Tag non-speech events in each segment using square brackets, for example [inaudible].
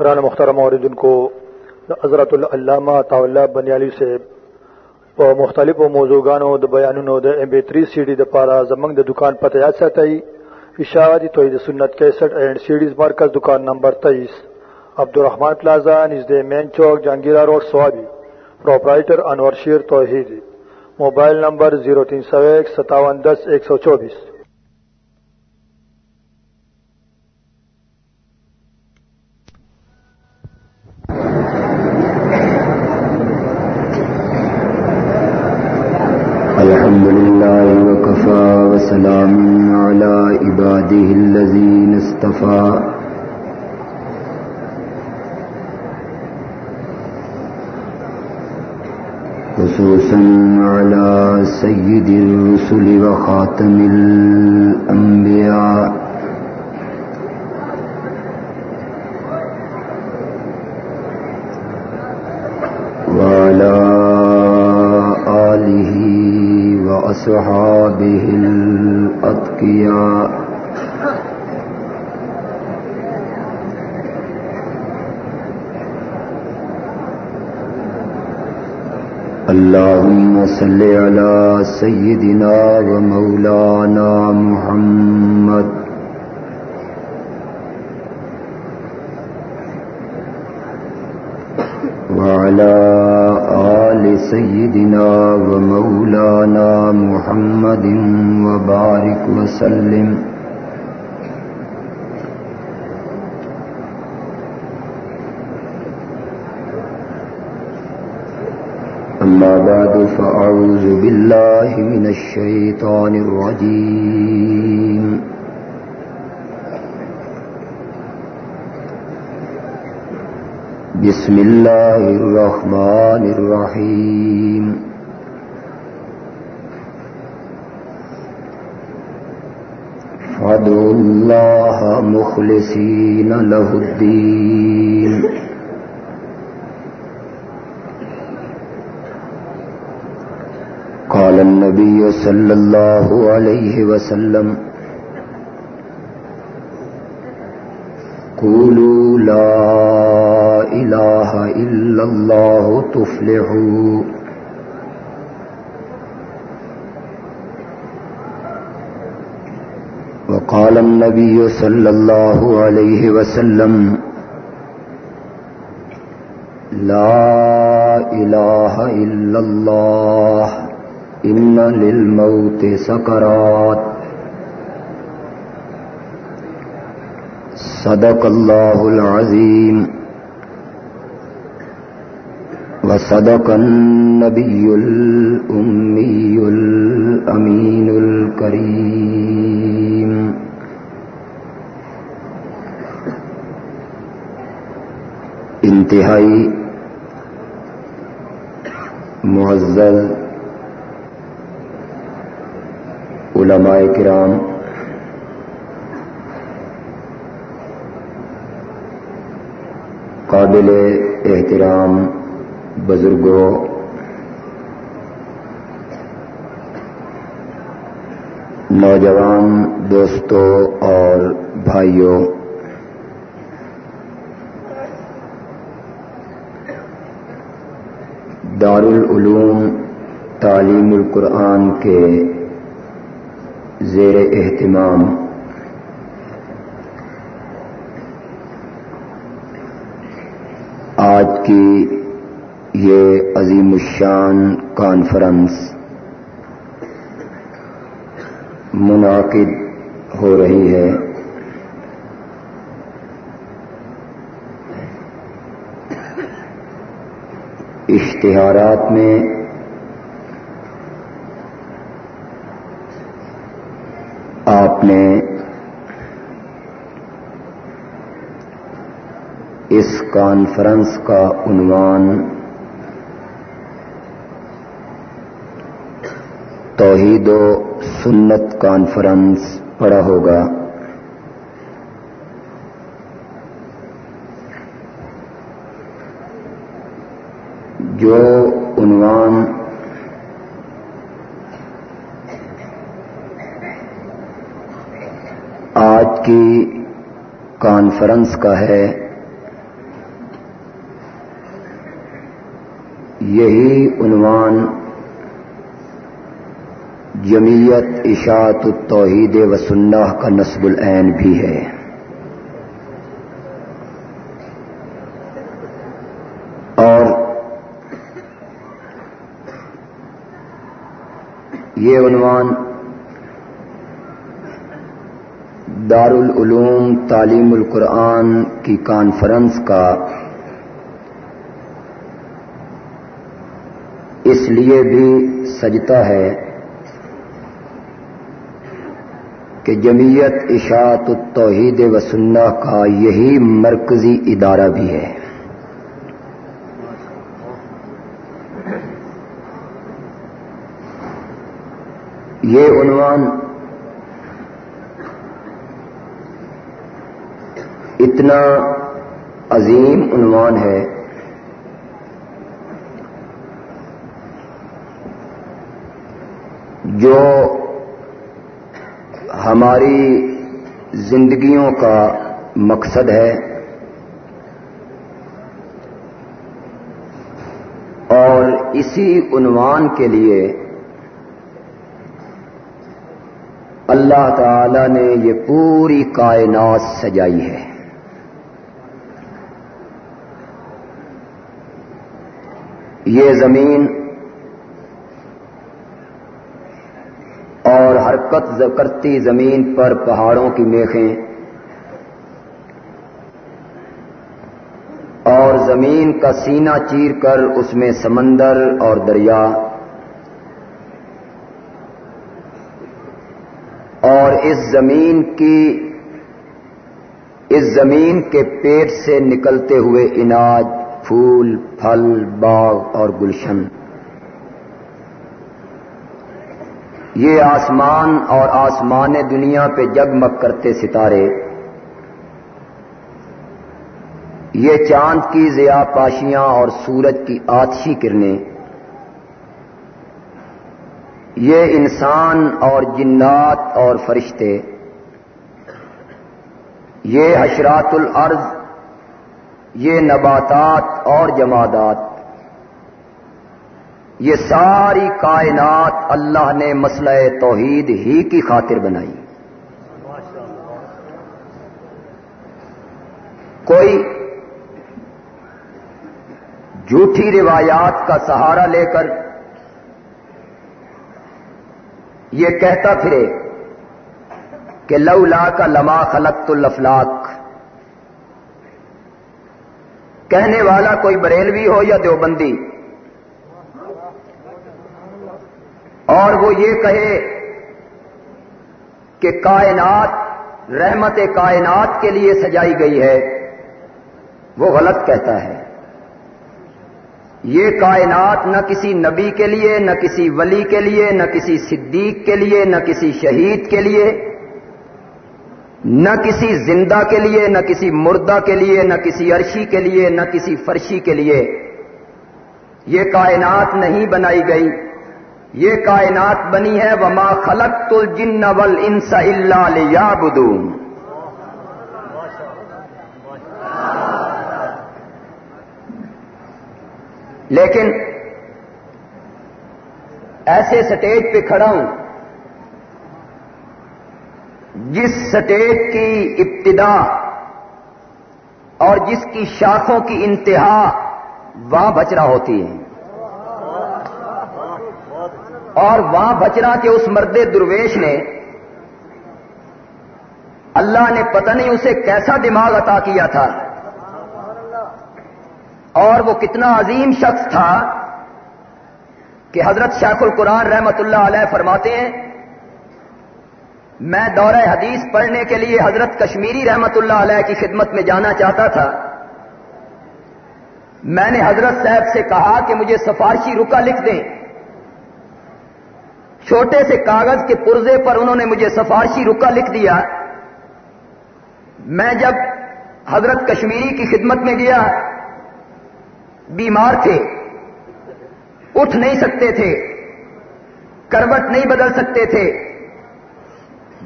گران مختار موردن کو حضرت علامہ طاولہ بنیالی سے په مختلفو موضوعګانو د بیانونو د ام بي 3 سي ډي د پاره زمنګ د دکان پته یاد ساتي اشاعتی توحید سنت 61 اینڈ سیډیز مرکز دکان نمبر 23 Abdul Rehman plaza, نزد main chowk, Jahangira road, Swabi. Proprietor Anwar Sher Tauheed. Mobile number 03015710124 Syed الرسل وخاتم الأنبياء. وعلى آله وأصحابه الأتقياء. اللهم صل على سيدنا ومولانا محمد. وعلى آل سيدنا ومولانا محمد وبارك وسلم. أما بعد، فأعوذ بالله من الشيطان الرجيم. بسم الله الرحمن الرحيم. فادعوا الله مخلصين له الدين. النبي صلى الله عليه وسلم. قولوا لا إله إلا الله تفلحوا. وقال النبي صلى الله عليه وسلم، لا إله إلا الله. إن للموت سكرات صدق الله العظيم وصدق النبي الأمي الأمين الكريم انتہائی معزز علماء کرام۔ قابل احترام بزرگوں۔ نوجوان دوستوں اور بھائیوں۔ دارالعلوم تعلیم القرآن کے زیر اہتمام۔ آج کی یہ عظیم الشان کانفرنس منعقد ہو رہی ہے۔ اشتہارات میں آپ نے اس کانفرنس کا عنوان توحید و سنت کانفرنس پڑا ہوگا۔ جو عنوان کی کانفرنس کا ہے۔ یہی عنوان جمعیت اشاعت التوحید و سنہ کا نصب العین بھی ہے۔ اور یہ عنوان دارالعلوم تعلیم القرآن کی کانفرنس کا۔ اس لیے بھی سجتا ہے کہ جمیت اشاعت التوحید و سنہ کا یہی مرکزی ادارہ بھی ہے۔ یہ عنوان اتنا عظیم عنوان ہے۔ جو ہماری زندگیوں کا مقصد ہے۔ اور اسی عنوان کے لیے اللہ تعالی نے یہ پوری کائنات سجائی ہے۔ یہ زمین اور حرکت کرتی زمین پر پہاڑوں کی میخیں اور زمین کا سینہ چیر کر اس میں سمندر اور دریا اور اس زمین کی اس زمین کے پیٹ سے نکلتے ہوئے اناج پھول، پھل، باغ اور گلشن۔ یہ آسمان اور آسمان دنیا پہ جگمگ کرتے ستارے۔ یہ چاند کی ضیا پاشیاں اور سورج کی آتشی کرنیں۔ یہ انسان اور جنات اور فرشتے۔ یہ حشرات الارض یہ نباتات اور جمادات، یہ ساری کائنات اللہ نے مسئلہ توحید ہی کی خاطر بنائی۔ کوئی جھوٹی روایات کا سہارا لے کر یہ کہتا پھرے کہ لولا کا لما خلق الفلاق کہنے والا کوئی بریلوی ہو یا دیوبندی؟ اور وہ یہ کہے کہ کائنات، رحمت کائنات کے لیے سجائی گئی ہے، وہ غلط کہتا ہے۔ یہ کائنات نہ کسی نبی کے لیے، نہ کسی ولی کے لیے، نہ کسی صدیق کے لیے، نہ کسی شہید کے لیے نہ کسی زندہ کے لیے، نہ کسی مردہ کے لیے، نہ کسی عرشی کے لیے، نہ کسی فرشی کے لیے یہ کائنات نہیں بنائی گئی۔ یہ کائنات بنی ہے، وما خلق تل جن ول انسا اللہ لیکن ایسے سٹیج پہ کھڑا ہوں جس سٹیج کی ابتدا اور جس کی شاخوں کی انتہا وہاں بچرا ہوتی ہے۔ اور وہاں بچرا کے اس مرد درویش نے اللہ نے پتہ نہیں اسے کیسا دماغ عطا کیا تھا۔ اور وہ کتنا عظیم شخص تھا کہ حضرت شیخ القرآن رحمت اللہ علیہ فرماتے ہیں میں دورہ حدیث پڑھنے کے لیے حضرت کشمیری رحمت اللہ علیہ کی خدمت میں جانا چاہتا تھا۔ میں نے حضرت صاحب سے کہا کہ مجھے سفارشی رکا لکھ دیں۔ چھوٹے سے کاغذ کے پرزے پر انہوں نے مجھے سفارشی رکا لکھ دیا۔ میں جب حضرت کشمیری کی خدمت میں گیا، بیمار تھے، اٹھ نہیں سکتے تھے، کروٹ نہیں بدل سکتے تھے۔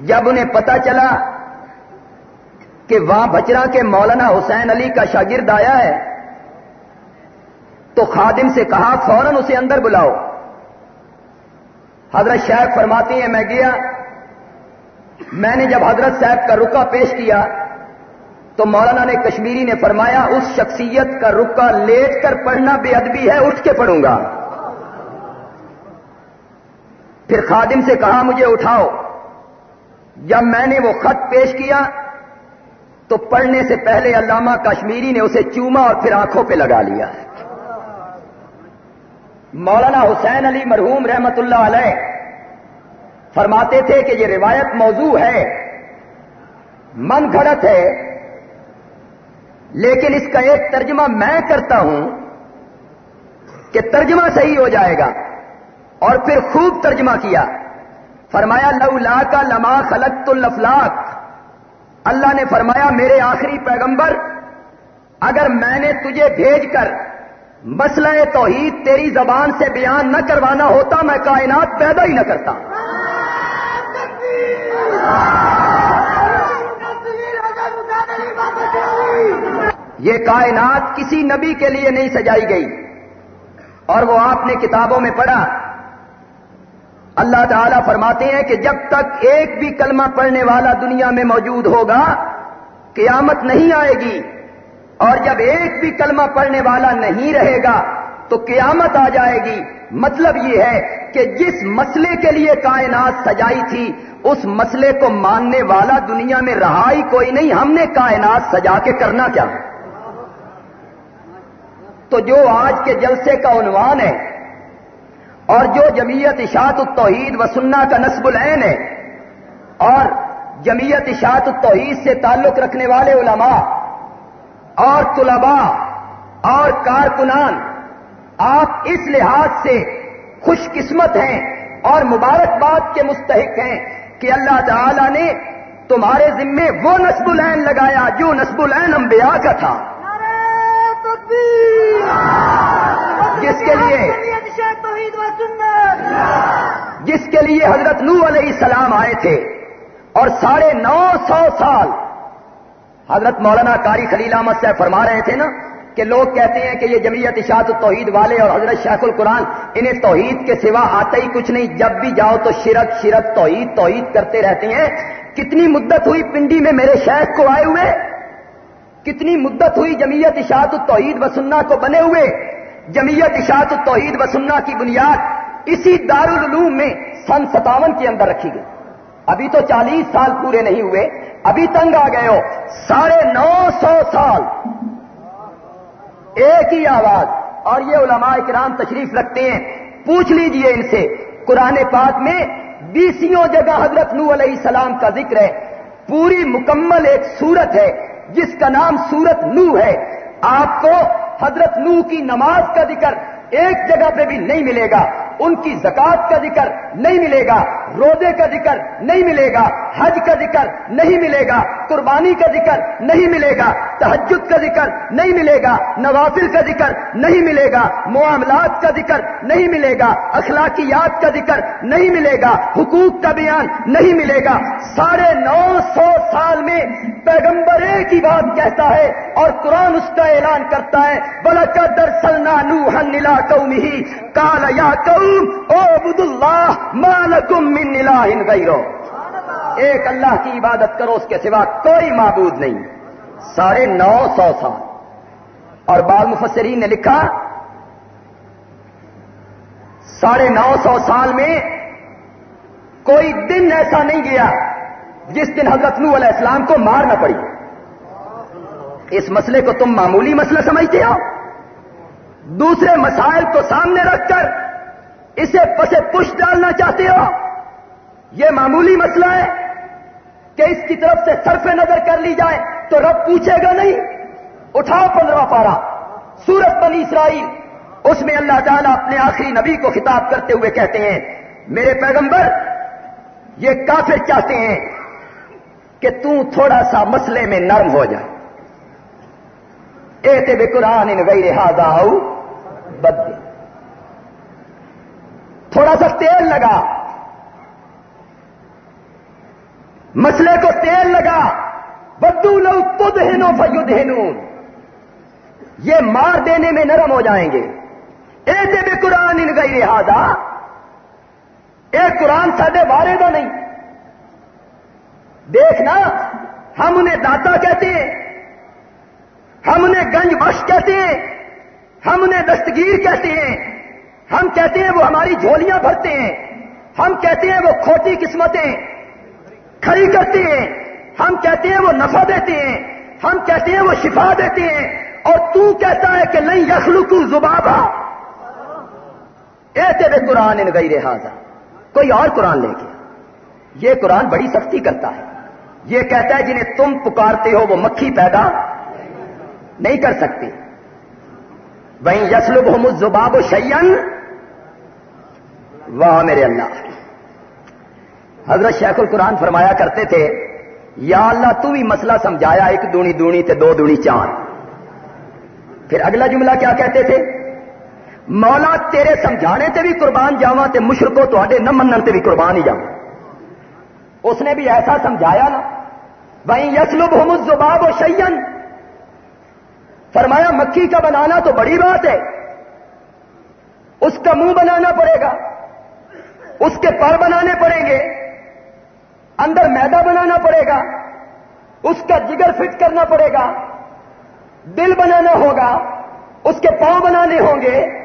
جب انہیں پتا چلا کہ وہاں بچرا کے مولانا حسین علی کا شاگرد آیا ہے، تو خادم سے کہا، فوراً اسے اندر بلاؤ. حضرت شیخ فرماتی ہیں، میں گیا، میں نے جب حضرت صاحب کا رکا پیش کیا، تو مولانا نے کشمیری نے فرمایا، اس شخصیت کا رکا لیٹ کر پڑھنا بے ادبی ہے، اٹھ کے پڑھوں گا۔ پھر خادم سے کہا، مجھے اٹھاؤ۔ جب میں نے وہ خط پیش کیا تو پڑھنے سے پہلے علامہ کشمیری نے اسے چوما اور پھر آنکھوں پہ لگا لیا۔ مولانا حسین علی مرحوم رحمت اللہ علیہ فرماتے تھے کہ یہ روایت موضوع ہے، من گھڑت ہے، لیکن اس کا ایک ترجمہ میں کرتا ہوں کہ ترجمہ صحیح ہو جائے گا اور پھر خوب ترجمہ کیا۔ فرمایا لو لا کا لما خلق الفلاق اللہ نے فرمایا، میرے آخری پیغمبر، اگر میں نے تجھے بھیج کر مسئلہ توحید تیری زبان سے بیان نہ کروانا ہوتا، میں کائنات پیدا ہی نہ کرتا. یہ کائنات کسی نبی کے لیے نہیں سجائی گئی اور وہ آپ نے کتابوں میں پڑھا اللہ تعالیٰ فرماتے ہیں کہ جب تک ایک بھی کلمہ پڑھنے والا دنیا میں موجود ہوگا، قیامت نہیں آئے گی۔ اور جب ایک بھی کلمہ پڑھنے والا نہیں رہے گا، تو قیامت آ جائے گی۔ مطلب یہ ہے کہ جس مسئلے کے لیے کائنات سجائی تھی، اس مسئلے کو ماننے والا دنیا میں رہا ہی کوئی نہیں۔ ہم نے کائنات سجا کے کرنا کیا؟ تو جو آج کے جلسے کا عنوان ہے اور جو جمعیت اشاعت التوحید و سننا کا نصب العین ہے، اور جمعیت اشاعت التوحید سے تعلق رکھنے والے علماء اور طلباء اور کارکنان، آپ اس لحاظ سے خوش قسمت ہیں اور مبارکباد کے مستحق ہیں کہ اللہ تعالی نے تمہارے ذمے وہ نصب العین لگایا جو نصب العین انبیاء کا تھا۔ جس کے لیے؟ جس کے لیے حضرت نو علیہ السلام آئے تھے۔ اور ساڑھے نو سو سال حضرت مولانا کاری خلیل احمد سے فرما رہے تھے نا کہ لوگ کہتے ہیں کہ یہ جمعیت اشاعت توحید والے اور حضرت شیخ القرآن انہیں توحید کے سوا آتا ہی کچھ نہیں۔ جب بھی جاؤ تو شرک شرک توحید توحید کرتے رہتے ہیں۔ کتنی مدت ہوئی پنڈی میں میرے شیخ کو آئے ہوئے؟ کتنی مدت ہوئی جمعیت اشاعت التوحید و سننا کو بنے ہوئے؟ جمعیت اشاعت التوحید و سننا کی بنیاد اسی دارالعلوم میں سن ستاون کے اندر رکھی گئی۔ ابھی تو چالیس سال پورے نہیں ہوئے، ابھی تنگ آ گئے ہو، ساڑھے نو سو سال۔ ایک ہی آواز۔ اور یہ علماء کرام تشریف رکھتے ہیں، پوچھ لیجیے ان سے۔ قرآن پاک میں بیسوں جگہ حضرت نو علیہ السلام کا ذکر ہے۔ پوری مکمل ایک سورت ہے، جس کا نام سورت نو ہے۔ آپ کو حضرت نو کی نماز کا ذکر ایک جگہ پہ بھی نہیں ملے گا، ان کی زکات کا ذکر نہیں ملے گا۔ روزے کا ذکر نہیں ملے گا، حج کا ذکر نہیں ملے گا، قربانی کا ذکر نہیں ملے گا تحجد کا ذکر نہیں ملے گا، نوافل کا ذکر نہیں ملے گا، معاملات کا ذکر نہیں ملے گا، اخلاقیات کا ذکر نہیں ملے گا، حقوق کا بیان نہیں ملے گا۔ ساڑھے نو سو سال میں پیغمبر ایک ہی بات کہتا ہے اور قرآن اس کا اعلان کرتا ہے بلا کا درسل نانو ہنلا ہی کال یا او بد اللہ مالکم من الہ غیرو ایک اللہ کی عبادت کرو، اس کے سوا کوئی معبود نہیں۔ ساڑھے نو سو سال۔ اور بعض مفسرین نے لکھا، ساڑھے نو سو سال میں کوئی دن ایسا نہیں گیا جس دن حضرت نو علیہ السلام کو مار نہ پڑی۔ اس مسئلے کو تم معمولی مسئلہ سمجھتے ہو؟ دوسرے مسائل کو سامنے رکھ کر اسے پسے پش ڈالنا چاہتے ہو؟ یہ معمولی مسئلہ ہے کہ اس کی طرف سے صرف نظر کر لی جائے تو رب پوچھے گا نہیں۔ اٹھاؤ پندرہ پارا سورت بنی اسرائیل۔ اس میں اللہ تعالیٰ اپنے آخری نبی کو خطاب کرتے ہوئے کہتے ہیں، میرے پیغمبر، یہ کافر چاہتے ہیں کہ تو تھوڑا سا مسئلے میں نرم ہو جائے۔ اے بے قرآن ان گئی رہا بد تھوڑا سا تیل لگا۔ مسئلے کو تیل لگا، بدو لو تد ہینو فیود ہینو یہ مار دینے میں نرم ہو جائیں گے۔ ایسے بھی قرآن ان گئی لہذا یہ قرآن سڈے بارے کا نہیں۔ دیکھنا ہم انہیں داتا کہتے ہیں۔ ہم انہیں گنج بش کہتے ہیں۔ ہم انہیں دستگیر کہتے ہیں۔ ہم کہتے ہیں وہ ہماری جھولیاں بھرتے ہیں۔ ہم کہتے ہیں وہ کھوٹی قسمتیں۔ کھڑی کرتے ہیں۔ ہم کہتے ہیں وہ نفع دیتے ہیں۔ ہم کہتے ہیں وہ شفا دیتے ہیں۔ اور تو کہتا ہے کہ نہیں یخلو زبابا ایسے بھی قرآن ان گئی رہا کوئی اور قرآن لے کے۔ یہ قرآن بڑی سختی کرتا ہے۔ یہ کہتا ہے جنہیں تم پکارتے ہو وہ مکھی پیدا نہیں کر سکتی وہیں یسلب ہم زباب و شیئن واہ میرے اللہ۔ حضرت شیخ القرآن فرمایا کرتے تھے، یا اللہ تو بھی مسئلہ سمجھایا، ایک دونی دونی تے دو دونی چار۔ پھر اگلا جملہ کیا کہتے تھے؟ مولا تیرے سمجھانے تے بھی قربان جاواں تے مشرکو تو نہ منن تے بھی قربان ہی جاواں۔ اس نے بھی ایسا سمجھایا نا بھائی یسلب ہم زباب و شیئن فرمایا، مکھی کا بنانا تو بڑی بات ہے، اس کا منہ بنانا پڑے گا، اس کے پر بنانے پڑیں گے۔ اندر میدا بنانا پڑے گا، اس کا جگر فٹ کرنا پڑے گا، دل بنانا ہوگا، اس کے پاؤں بنانے ہوں گے۔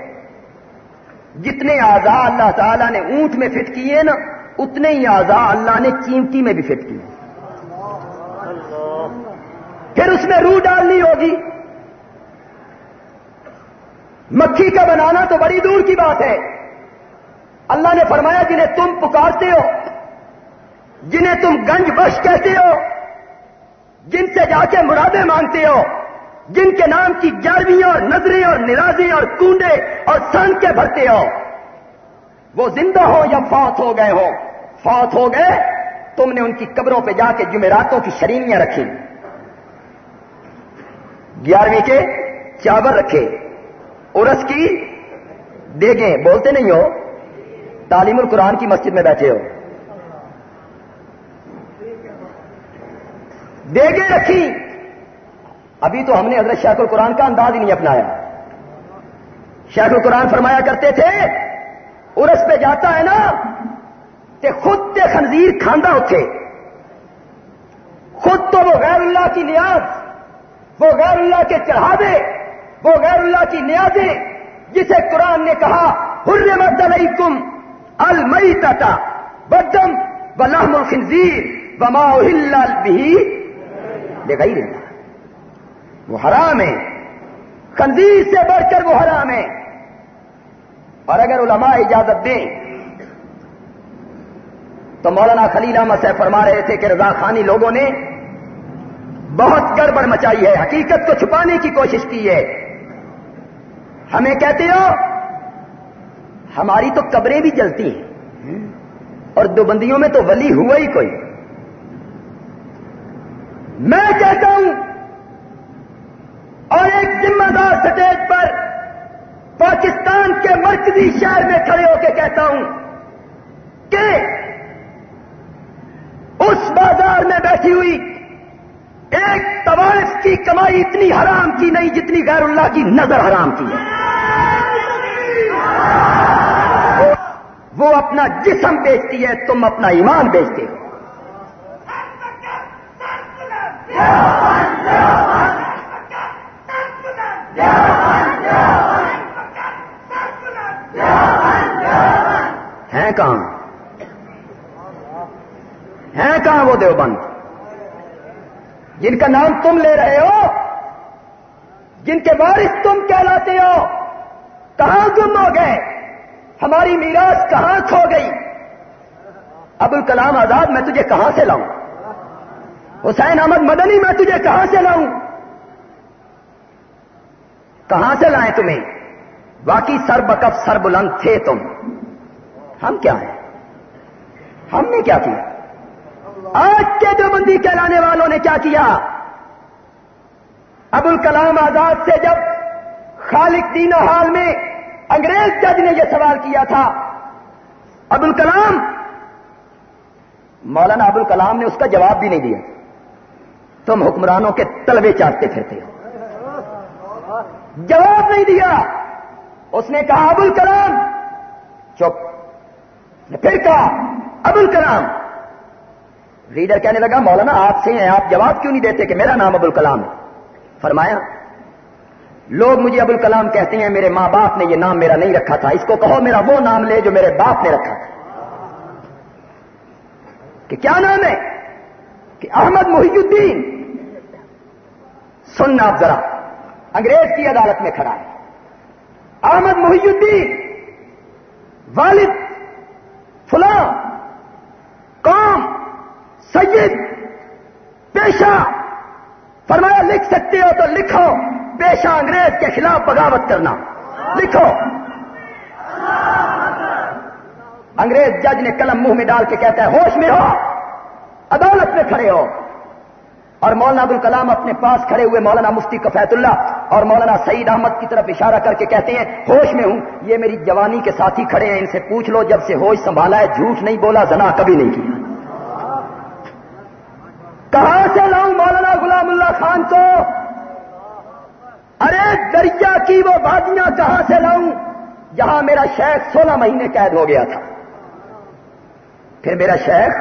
جتنے آزاد اللہ تعالیٰ نے اونٹ میں فٹ کیے نا، اتنے ہی آزاد اللہ نے چیمٹی میں بھی فٹ کیے۔ پھر اس میں روح ڈالنی ہوگی۔ مکھی کا بنانا تو بڑی دور کی بات ہے۔ اللہ نے فرمایا جنہیں تم پکارتے ہو جنہیں تم گنج بش کہتے ہو، جن سے جا کے مرادیں مانگتے ہو، جن کے نام کی گیارہویں اور نظریں اور نرازیں اور کنڈے اور سن کے بھرتے ہو۔ وہ زندہ ہو یا فوت ہو گئے ہو؟ فوت ہو گئے؟ تم نے ان کی قبروں پہ جا کے جمعراتوں کی شرینیاں رکھی۔ گیارہویں کے چاول رکھے۔ ارس کی دیگیں، بولتے نہیں ہو؟ تعلیم القرآن کی مسجد میں بیٹھے ہو۔ دیگیں رکھی۔ ابھی تو ہم نے حضرت شیخ القرآن کا انداز ہی نہیں اپنایا۔ شیخ القرآن فرمایا کرتے تھے ارس پہ جاتا ہے نا کہ خود تے خنزیر کھاندہ اٹھے۔ خود تو وہ غیر اللہ کی نیاز، وہ غیر اللہ کے چڑھاوے، وہ غیر اللہ کی نیازیں جسے قرآن نے کہا، حرمت علیکم المئی تتا بدم و لحم الخنزیر، وما بھی دکھائی دیتا وہ حرام ہے۔ خنزیر سے بڑھ کر وہ حرام ہے۔ اور اگر علماء اجازت دیں تو مولانا خلیل احمد سے فرما رہے تھے کہ رضا خانی لوگوں نے بہت گڑبڑ مچائی ہے، حقیقت کو چھپانے کی کوشش کی ہے۔ ہمیں کہتے ہو، ہماری تو قبریں بھی جلتی ہیں۔ اور دو بندیوں میں تو ولی ہوا ہی کوئی۔ میں کہتا ہوں، اور ایک ذمہ دار سٹیج پر پاکستان کے مرکزی شہر میں کھڑے ہو کے کہتا ہوں کہ اس بازار میں بیٹھی ہوئی ایک طوائف کی کمائی اتنی حرام کی نہیں جتنی غیر اللہ کی نظر حرام کی ہے۔ وہ اپنا جسم بیچتی ہے، تم اپنا ایمان بیچتے ہو۔ ہیں کہاں؟ ہیں کہاں وہ دیوبند؟ جن کا نام تم لے رہے ہو، جن کے وارث تم کہلاتے ہو، کہاں گم ہو گئے؟ ہماری میراث کہاں کھو گئی؟ ابو الکلام آزاد، میں تجھے کہاں سے لاؤں؟ حسین احمد مدنی میں تجھے کہاں سے لاؤں؟ کہاں سے لائیں تمہیں؟ باقی سر بکف، سر بلند تھے تم۔ ہم کیا ہیں؟ ہم نے کیا کیا؟ آج کے جو بندی کہلانے والوں نے کیا کیا؟ ابو الکلام آزاد سے جب خالق دین حال میں انگریز جج نے یہ سوال کیا تھا ابو الکلام مولانا ابو الکلام نے اس کا جواب بھی نہیں دیا۔ تم حکمرانوں کے تلوے چاٹتے پھرتے ہو۔ جواب نہیں دیا۔ اس نے کہا، ابو الکلام! چپ۔ نے پھر کہا، ابو الکلام! ریڈر کہنے لگا، مولانا، آپ سے ہیں، آپ جواب کیوں نہیں دیتے کہ میرا نام ابو الکلام ہے؟ فرمایا، لوگ مجھے ابو الکلام کہتے ہیں، میرے ماں باپ نے یہ نام میرا نہیں رکھا تھا۔ اس کو کہو، میرا وہ نام لے جو میرے باپ نے رکھا تھا۔ کہ کیا نام ہے؟ کہ احمد محی الدین۔ سننا آپ ذرا۔ انگریز کی عدالت میں کھڑا ہے۔ احمد محی الدین، والد فلاں، قوم، سید، پیشہ۔ فرمایا لکھ سکتے ہو تو لکھو، پیشہ انگریز کے خلاف بغاوت کرنا۔ لکھو۔ انگریز جج نے قلم منہ میں ڈال کے کہتا ہے، ہوش میں ہو، عدالت میں کھڑے ہو۔ اور مولانا ابو الکلام اپنے پاس کھڑے ہوئے مولانا مفتی کفیت اللہ اور مولانا سعید احمد کی طرف اشارہ کر کے کہتے ہیں، ہوش میں ہوں، یہ میری جوانی کے ساتھی کھڑے ہیں، ان سے پوچھ لو، جب سے ہوش سنبھالا ہے، جھوٹ نہیں بولا، زنا کبھی نہیں کیا۔ کہاں سے لاؤں مولانا غلام اللہ خان کو؟ ارے، دریا کی وہ وادیاں کہاں سے لاؤں؟ جہاں میرا شیخ سولہ مہینے قید ہو گیا تھا۔ پھر میرا شیخ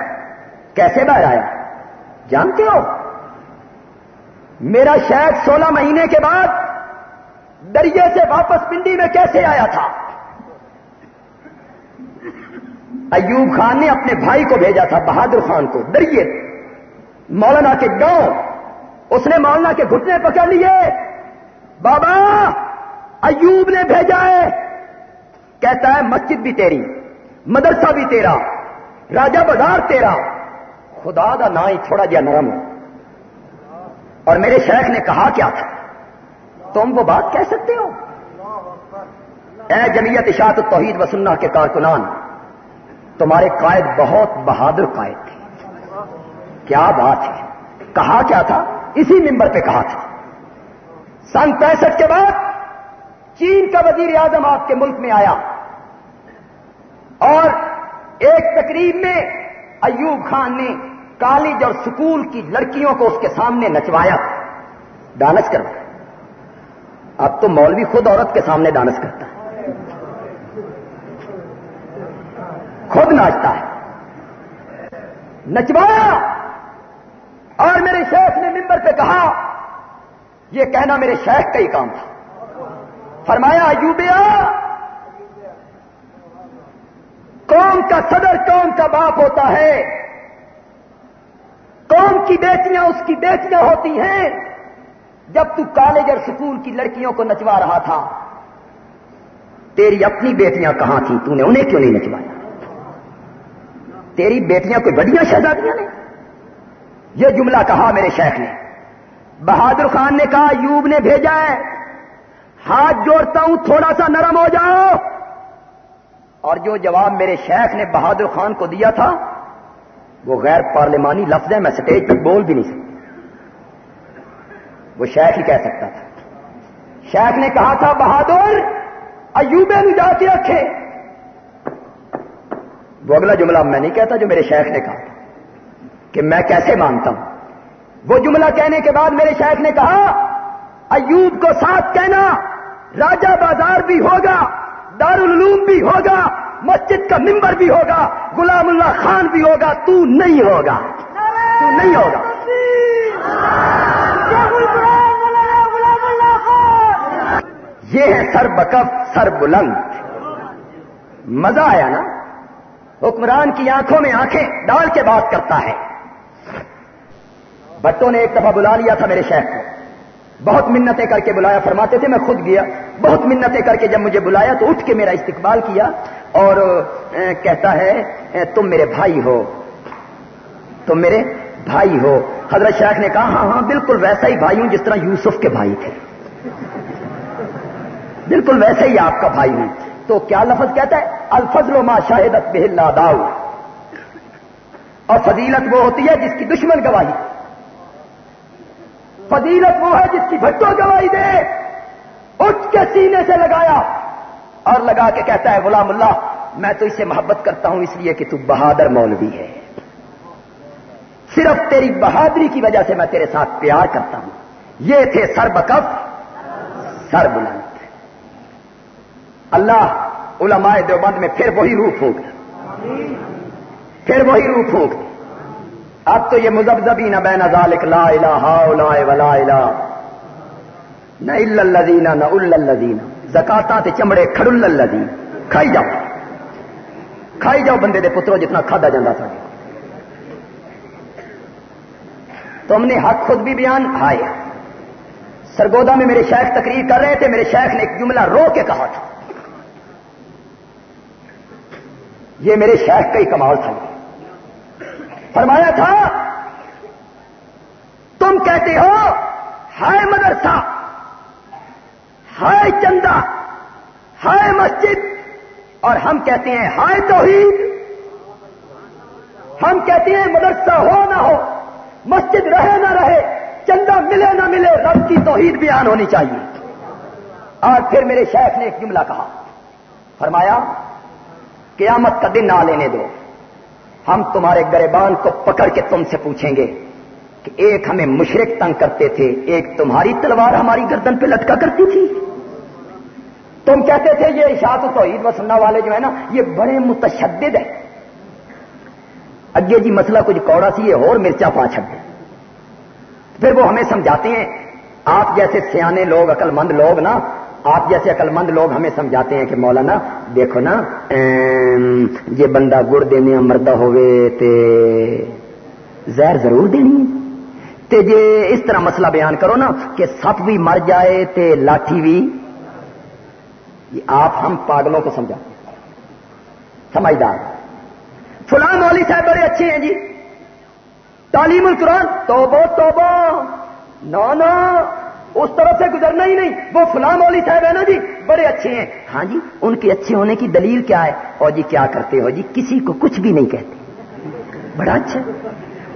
کیسے باہر آیا؟ جانتے ہو؟ میرا شیخ سولہ مہینے کے بعد دریا سے واپس پنڈی میں کیسے آیا تھا؟ ایوب خان نے اپنے بھائی کو بھیجا تھا، بہادر خان کو دریے مولانا کے گاؤں، اس نے مولانا کے گھٹنے پکڑ لیے۔ بابا، ایوب نے بھیجا ہے۔ کہتا ہے، مسجد بھی تیری، مدرسہ بھی تیرا راجا بازار تیرا۔ خدا دا نا ہی تھوڑا جہا نرم اور میرے شیخ نے کہا کیا تھا؟ تم وہ بات کہہ سکتے ہو؟ اے جمعیت اشاعت توحید وسنہ کے کارکنان، تمہارے قائد بہت بہادر قائد تھے۔ کیا بات ہے؟ کہا کیا تھا؟ اسی ممبر پہ کہا تھا۔ سن پینسٹھ کے بعد چین کا وزیر اعظم آپ کے ملک میں آیا۔ اور ایک تقریب میں ایوب خان نے کالج اور سکول کی لڑکیوں کو اس کے سامنے نچوایا۔ ڈانس کروایا اب تو مولوی خود عورت کے سامنے ڈانس کرتا۔ ہے خود ناچتا ہے۔ نچوایا۔ اور میرے شیخ نے ممبر پہ کہا، یہ کہنا میرے شیخ کا ہی کام تھا۔ فرمایا ایوبیا قوم کا صدر، قوم کا باپ ہوتا ہے۔ قوم کی بیٹیاں اس کی بیٹیاں ہوتی ہیں جب تو کالج اور سکول کی لڑکیوں کو نچوا رہا تھا؟ تیری اپنی بیٹیاں کہاں تھیں؟ تو نے انہیں کیوں نہیں نچوایا؟ تیری بیٹیاں کوئی بڑیاں شہزادیاں نے یہ جملہ کہا میرے شیخ نے۔ بہادر خان نے کہا، یوب نے بھیجا ہے۔ ہاتھ جوڑتا ہوں، تھوڑا سا نرم ہو جاؤ۔ اور جو جواب میرے شیخ نے بہادر خان کو دیا تھا وہ غیر پارلیمانی لفظ ہے، میں سٹیج پہ بول بھی نہیں سکتا۔ وہ شیخ ہی کہہ سکتا تھا۔ شیخ نے کہا تھا، بہادر ایوبے میں جا کے رکھے۔ وہ اگلا جملہ میں نہیں کہتا جو میرے شیخ نے کہا کہ میں کیسے مانتا ہوں۔ وہ جملہ کہنے کے بعد میرے شیخ نے کہا، ایوب کو ساتھ کہنا راجہ بازار بھی ہوگا، دارالعلوم بھی ہوگا۔ مسجد کا ممبر بھی ہوگا غلام اللہ خان بھی ہوگا، تو نہیں ہوگا۔ تو نہیں ہوگا۔ یہ ہے سر بکف، سر بلند۔ مزہ آیا نا؟ حکمران کی آنکھوں میں آنکھیں ڈال کے بات کرتا ہے۔ بٹوں نے ایک دفعہ بلا لیا تھا میرے شہر کو۔ بہت منتیں کر کے بلایا، فرماتے تھے میں خود گیا۔ بہت منتیں کر کے جب مجھے بلایا تو اٹھ کے میرا استقبال کیا۔ اور کہتا ہے تم میرے بھائی ہو۔ تم میرے بھائی ہو۔ حضرت شیخ نے کہا ہاں ہاں بالکل ویسا ہی بھائی ہوں جس طرح یوسف کے بھائی تھے۔ بالکل ویسے ہی آپ کا بھائی ہوں۔ تو کیا لفظ کہتا ہے؟ الفضل ما شاہدت بہلا داؤ اور فضیلت وہ ہوتی ہے جس کی دشمن گواہی۔ فضیلت وہ ہے جس کی بھٹو گواہی دے۔ اٹھ کے سینے سے لگایا۔ اور لگا کے کہتا ہے، غلام اللہ، میں تو اسے محبت کرتا ہوں اس لیے کہ تو بہادر مولوی ہے۔ صرف تیری بہادری کی وجہ سے میں تیرے ساتھ پیار کرتا ہوں۔ یہ تھے سر بکف، سر بلند۔ اللہ علماء دیوبند میں پھر وہی روح پھونک پھر وہی روح پھونک اب تو یہ مزبزبی نہ بین ذالک لا الہ الا ولا الہ نہ الذین نہ الذین۔ زکاتا تے چمڑے کھڑ الذین کھائی جاؤ۔ کھائی جاؤ بندے دے پترو جتنا کھادا جاتا تھا۔ تم نے حق خود بھی بیان، ہائے۔ سرگودا میں میرے شیخ تقریر کر رہے تھے، میرے شیخ نے ایک جملہ رو کے کہا تھا۔ یہ میرے شیخ کا ہی کمال تھا۔ فرمایا تھا، تم کہتے ہو، ہائے مدرسہ ہائے چندہ، ہائے مسجد، اور ہم کہتے ہیں ہائے توحید۔ ہم کہتے ہیں مدرسہ ہو نہ ہو، مسجد رہے نہ رہے، چندہ ملے نہ ملے، رب کی توحید بیان ہونی چاہیے۔ اور پھر میرے شیخ نے ایک جملہ کہا، فرمایا، قیامت کا دن نہ لینے دو، ہم تمہارے گریبان کو پکڑ کے تم سے پوچھیں گے۔ کہ ایک ہمیں مشرق تنگ کرتے تھے، ایک تمہاری تلوار ہماری گردن پہ لٹکا کرتی تھی۔ تم کہتے تھے یہ اشاعت تو عید و سننا والے جو ہے نا، یہ بڑے متشدد ہیں۔ اگے جی مسئلہ کچھ کوڑا سی، یہ اور مرچا پا چھٹ پھر وہ ہمیں سمجھاتے ہیں۔ آپ جیسے سیانے لوگ عقل مند لوگ نا، آپ جیسے عقل مند لوگ ہمیں سمجھاتے ہیں کہ مولانا، دیکھو نا یہ بندہ گڑ دینے مردہ ہوئے تے زہر ضرور دینی ہے۔ تے جے اس طرح مسئلہ بیان کرو نا کہ سپ بھی مر جائے تے لاٹھی بھی آپ ہم پاگلوں کو سمجھا۔ سمجھدار۔ فلاں مولوی صاحب بڑے اچھے ہیں جی۔ تعلیم القرآن توبو توبو نو نو۔ اس طرف سے گزرنا ہی نہیں۔ وہ فلاں مولوی صاحب ہے نا جی بڑے اچھے ہیں۔ ہاں جی ان کے اچھے ہونے کی دلیل کیا ہے؟ اور جی کیا کرتے ہو جی؟ کسی کو کچھ بھی نہیں کہتے۔ بڑا اچھا۔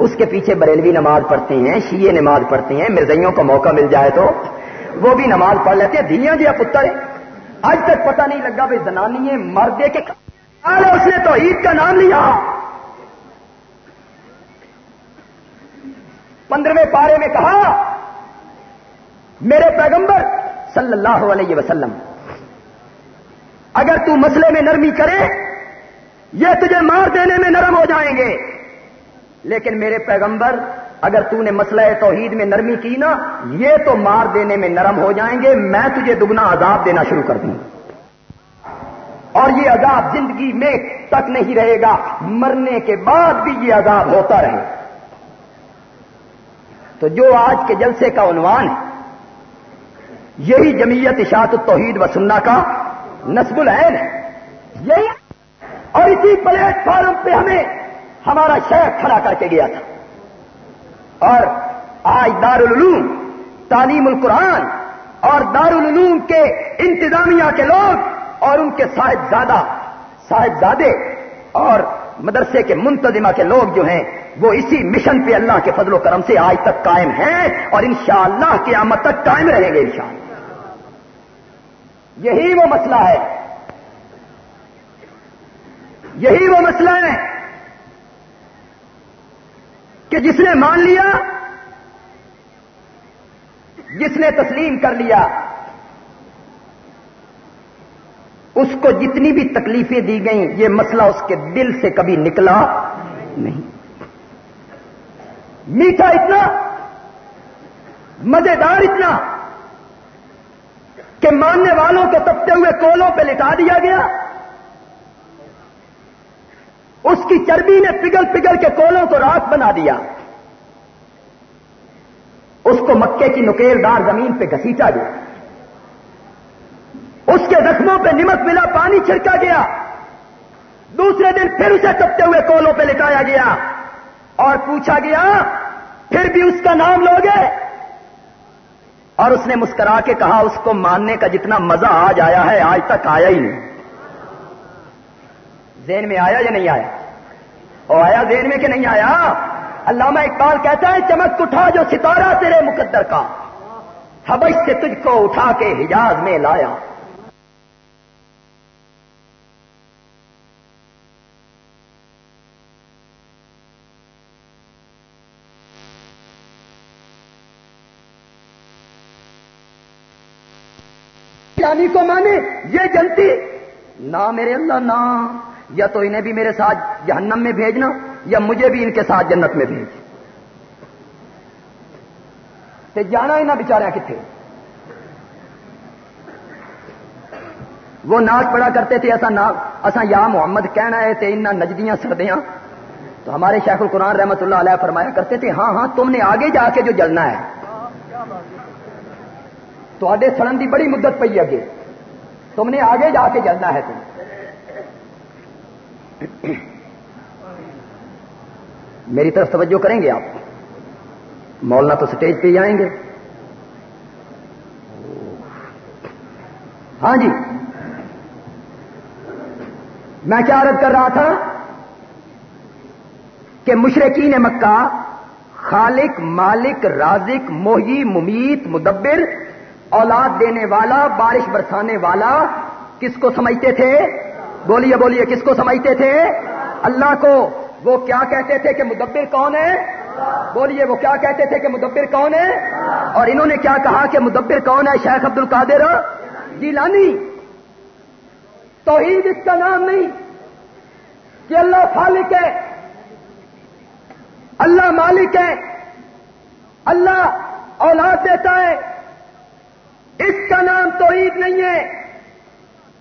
اس کے پیچھے بریلوی نماز پڑھتے ہیں شیے نماز پڑھتے ہیں مرزیوں کو موقع مل جائے تو وہ بھی نماز پڑھ لیتے ہیں۔ دھیاں جی پتر، آج تک پتہ نہیں لگا بھائی زنانی مردے کے اس نے تو عید کا نام لیا۔ پندرہویں پارے میں کہا، میرے پیغمبر صلی اللہ علیہ وسلم، اگر تو مسئلے میں نرمی کرے، یہ تجھے مار دینے میں نرم ہو جائیں گے۔ لیکن میرے پیغمبر، اگر تو نے مسئلہ توحید میں نرمی کی نا، یہ تو مار دینے میں نرم ہو جائیں گے، میں تجھے دگنا عذاب دینا شروع کر دوں۔ اور یہ عذاب زندگی میں تک نہیں رہے گا، مرنے کے بعد بھی یہ عذاب ہوتا رہے۔ تو جو آج کے جلسے کا عنوان ہے، یہی جمعیت اشاعت التوحید و سننا کا نصب العین ہے۔ یہی اور اسی پلیٹ فارم پہ ہمیں ہمارا شہر کھڑا کر کے گیا تھا۔ اور آج دارالعلوم، تعلیم القرآن اور دارالعلوم کے انتظامیہ کے لوگ اور ان کے صاحبزادہ، صاحبزادے اور مدرسے کے منتظمہ کے لوگ جو ہیں، وہ اسی مشن پہ اللہ کے فضل و کرم سے آج تک قائم ہیں اور انشاءاللہ شاء اللہ تک قائم رہیں گے انشاءاللہ۔ یہی وہ مسئلہ ہے۔ یہی وہ مسئلہ ہے۔ کہ جس نے مان لیا، جس نے تسلیم کر لیا، اس کو جتنی بھی تکلیفیں دی گئیں، یہ مسئلہ اس کے دل سے کبھی نکلا نہیں۔ میٹھا اتنا، مزیدار اتنا کہ ماننے والوں کو تپتے ہوئے کولوں پہ لٹا دیا گیا۔ اس کی چربی نے پگل پگل کے کولوں کو راک بنا دیا۔ اس کو مکے کی نکیل دار زمین پہ گھسیٹا گیا اس کے زخموں پہ نمک ملا، پانی چھڑکا گیا۔ دوسرے دن پھر اسے تپتے ہوئے کولوں پہ لٹایا گیا۔ اور پوچھا گیا، پھر بھی اس کا نام لوگے اور اس نے مسکرا کے کہا، اس کو ماننے کا جتنا مزہ آج آیا ہے، آج تک آیا ہی نہیں۔ ذہن میں آیا یا نہیں آیا؟ وہ آیا ذہن میں کہ نہیں آیا؟ علامہ اقبال کہتا ہے، چمک اٹھا جو ستارہ تیرے مقدر کا، حبش سے تجھ کو اٹھا کے حجاز میں لایا۔ یعنی کو مانے، یہ جنتی نہ میرے اللہ نہ یا تو انہیں بھی میرے ساتھ جہنم میں بھیجنا، یا مجھے بھی ان کے ساتھ جنت میں بھیج تے جانا ہی بچارا کتنے وہ ناچ پڑا کرتے تھے، ایسا نا ایسا یا محمد کہنا ہے، تے ان نجدیاں، سردیاں۔ تو ہمارے شیخ القرآن رحمت اللہ علیہ فرمایا کرتے تھے ہاں ہاں تم نے آگے جا کے جو جلنا ہے۔ تو آڈے سڑن کی بڑی مدت پی اگے۔ تم نے آگے جا کے جلنا ہے تم۔ میری طرف توجہ کریں گے آپ؟ مولانا تو سٹیج پہ ہی آئیں گے۔ ہاں جی۔ میں کیا عرض کر رہا تھا کہ مشرقین مکہ خالق، مالک، رازق، موہی، ممیت، مدبر، اولاد دینے والا، بارش برسانے والا کس کو سمجھتے تھے؟ بولیے بولیے، کس کو سمجھتے تھے؟ اللہ کو۔ وہ کیا کہتے تھے کہ مدبر کون ہے؟ بولیے، وہ کیا کہتے تھے کہ مدبر کون ہے؟ اور انہوں نے کیا کہا کہ مدبر کون ہے؟ شیخ عبد القادر جیلانی۔ توحید اس کا نام نہیں کہ اللہ خالق ہے، اللہ مالک ہے، اللہ اولاد دیتا ہے۔ اس کا نام توحید نہیں ہے۔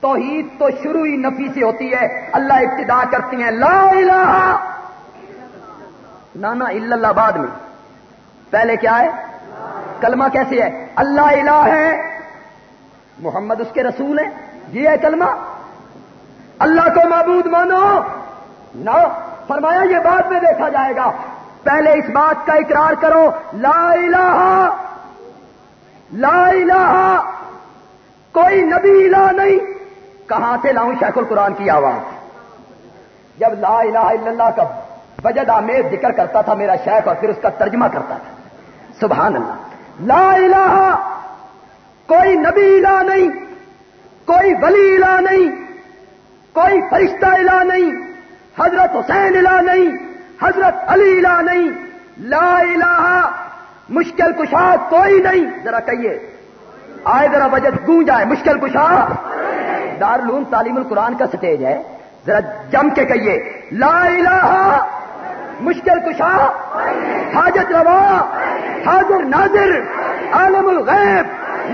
توحید تو شروع ہی نفی سے ہوتی ہے۔ اللہ ابتدا کرتی ہیں۔ لا الہ نانا اللہ بعد میں۔ پہلے کیا ہے؟ کلمہ کیسے ہے؟ اللہ الہ ہے۔ محمد اس کے رسول ہیں۔ یہ ہے کلمہ۔ اللہ کو معبود مانو۔ نہ، فرمایا یہ بعد میں دیکھا جائے گا۔ پہلے اس بات کا اقرار کرو۔ لا الہ لا الہ، کوئی نبی الہ نہیں۔ کہاں سے لاؤں شیخ القرآن کی آواز؟ جب لا الہ الا اللہ کا وجد آمیز ذکر کرتا تھا میرا شیخ اور پھر اس کا ترجمہ کرتا تھا۔ سبحان اللہ۔ لا الہ کوئی نبی الہ نہیں، کوئی ولی الہ نہیں، کوئی فرشتہ الہ نہیں، حضرت حسین الہ نہیں، حضرت علی الہ نہیں۔ لا الہ مشکل کشا کوئی نہیں۔ ذرا کہیے۔ آئے ذرا وجہ گونج آئے، مشکل کشا دارالعلوم تعلیم القرآن کا سٹیج ہے۔ ذرا جم کے کہیے، لا الہ، مشکل کشا، حاجت روا، حاضر ناظر، عالم الغیب،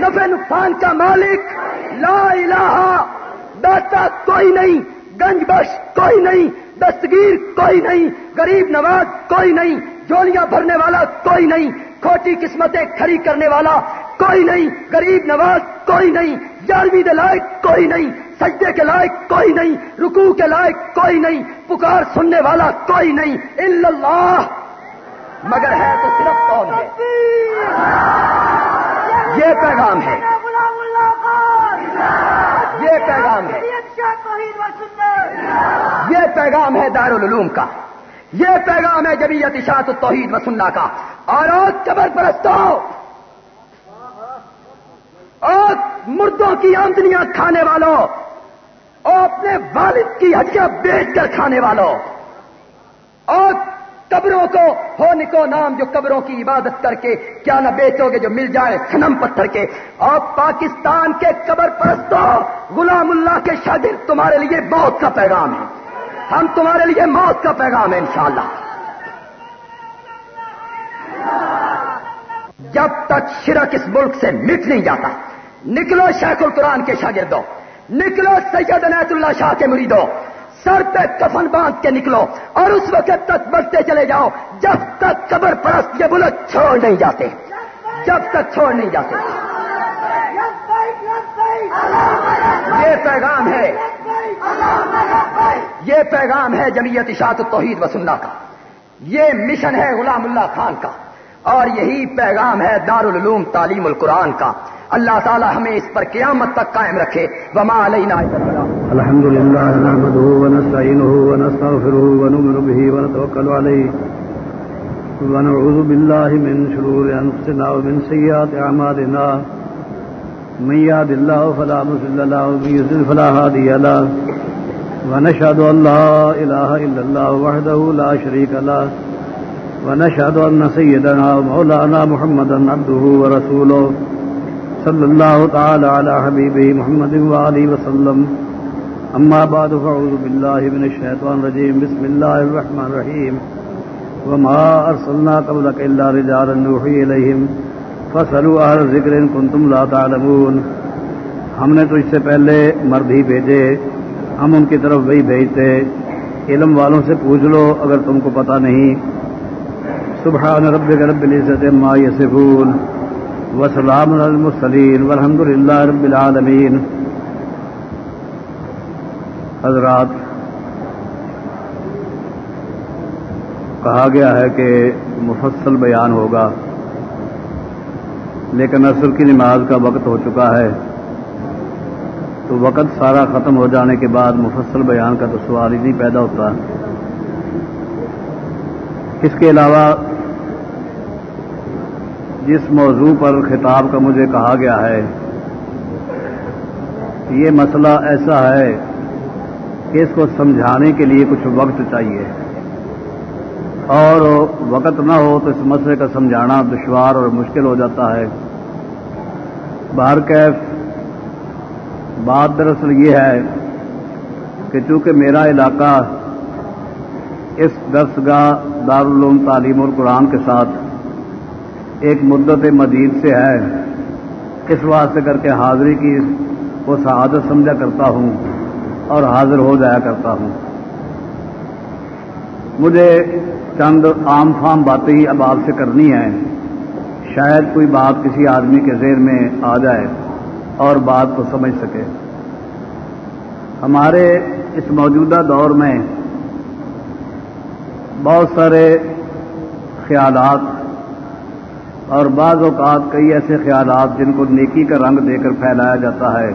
نفع نقصان کا مالک، لا الہ، داتا کوئی نہیں، گنج بش کوئی نہیں، دستگیر کوئی نہیں، غریب نواز کوئی نہیں، جولیاں بھرنے والا کوئی نہیں، کھوٹی قسمتیں کھڑی کرنے والا کوئی نہیں، غریب نواز کوئی نہیں گیارہویں کے لائق کوئی نہیں، سجدے کے لائق کوئی نہیں، رکوع کے لائق کوئی نہیں، پکار سننے والا کوئی نہیں اللہ۔ مگر ہے تو صرف کون ہے۔ یہ پیغام ہے۔ یہ پیغام ہے۔ یہ پیغام ہے دارالعلوم کا۔ یہ پیغام ہے جبیت اشاعت التوحید و سننا کا۔ اور قبر پرستوں اور مردوں کی آمدنیاں کھانے والوں اور اپنے والد کی ہڈیاں بیچ کر کھانے والوں اور قبروں کو ہو نکو نام جو قبروں کی عبادت کر کے کیا نہ بیچو گے جو مل جائے سنم پتھر کے اور پاکستان کے قبر پرستوں غلام اللہ کے شاگرد تمہارے لیے موت کا پیغام ہے۔ ہم تمہارے لیے موت کا پیغام ہے انشاءاللہ۔ جب تک شرک اس ملک سے مٹ نہیں جاتا۔ نکلو شیخ القرآن کے شاگردوں، نکلو سید عنایت اللہ شاہ کے مریدوں، سر پہ کفن باندھ کے نکلو اور اس وقت تک بڑھتے چلے جاؤ، جب تک قبر پرست یہ بلک چھوڑ نہیں جاتے۔ جب تک چھوڑ نہیں جاتے۔ یہ پیغام ہے۔ یہ پیغام ہے جمعیت اشاعت توحید و کا۔ یہ مشن ہے غلام اللہ خان کا۔ اور یہی پیغام ہے دارالعلوم تعلیم القرآن کا۔ اللہ تعالی ہمیں اس پر قیامت تک قائم رکھے۔ وما علینا الحمد لله نحمده ونستعينه ونستغفره ونؤمن به ونتوكل عليه ونعوذ بالله من شرور أنفسنا ومن سيئات أعمالنا من يهد الله فلا مضل له ومن يضلل فلا هادي له۔ ونشهد أن لا إله إلا الله وحده لا شريك له۔ ونشهد أن سيدنا ومولانا محمدا عبده ورسوله صلى الله تعالى على حبيبه محمد وآله وسلم. أما بعد، فأعوذ بالله من الشيطان الرجيم. بسم الله الرحمن الرحيم. وما أرسلنا قبلك إلا رجالا نوحي إليهم. فسألوا أهل الذكر إن كنتم لا تعلمون. ہم نے تو اس سے پہلے مرد ہی بھیجے، ہم ان کی طرف وہی بھیجتے، علم والوں سے پوچھ لو اگر تم کو پتا نہیں۔ سبحان رب رب العزت ما یسفون وسلام المرسلین والحمد للہ رب العالمین. حضرات، کہا گیا ہے کہ مفصل بیان ہوگا، لیکن عصر کی نماز کا وقت ہو چکا ہے۔ تو وقت سارا ختم ہو جانے کے بعد مفصل بیان کا تو سوال ہی نہیں پیدا ہوتا۔ اس کے علاوہ جس موضوع پر خطاب کا مجھے کہا گیا ہے، یہ مسئلہ ایسا ہے کہ اس کو سمجھانے کے لیے کچھ وقت چاہیے۔ اور وقت نہ ہو تو اس مسئلے کا سمجھانا دشوار اور مشکل ہو جاتا ہے۔ باہر کیف بات دراصل یہ ہے کہ چونکہ میرا علاقہ اس درسگاہ دارالعلوم تعلیم القرآن کے ساتھ ایک مدت مدید سے ہے، اس واسطے کر کے حاضری کی وہ سعادت سمجھا کرتا ہوں اور حاضر ہو جایا کرتا ہوں۔ مجھے چند عام فام باتیں ہی اب آپ سے کرنی ہیں۔ شاید کوئی بات کسی آدمی کے ذہن میں آ جائے اور بات کو سمجھ سکے۔ ہمارے اس موجودہ دور میں بہت سارے خیالات اور بعض اوقات کئی ایسے خیالات جن کو نیکی کا رنگ دے کر پھیلایا جاتا ہے۔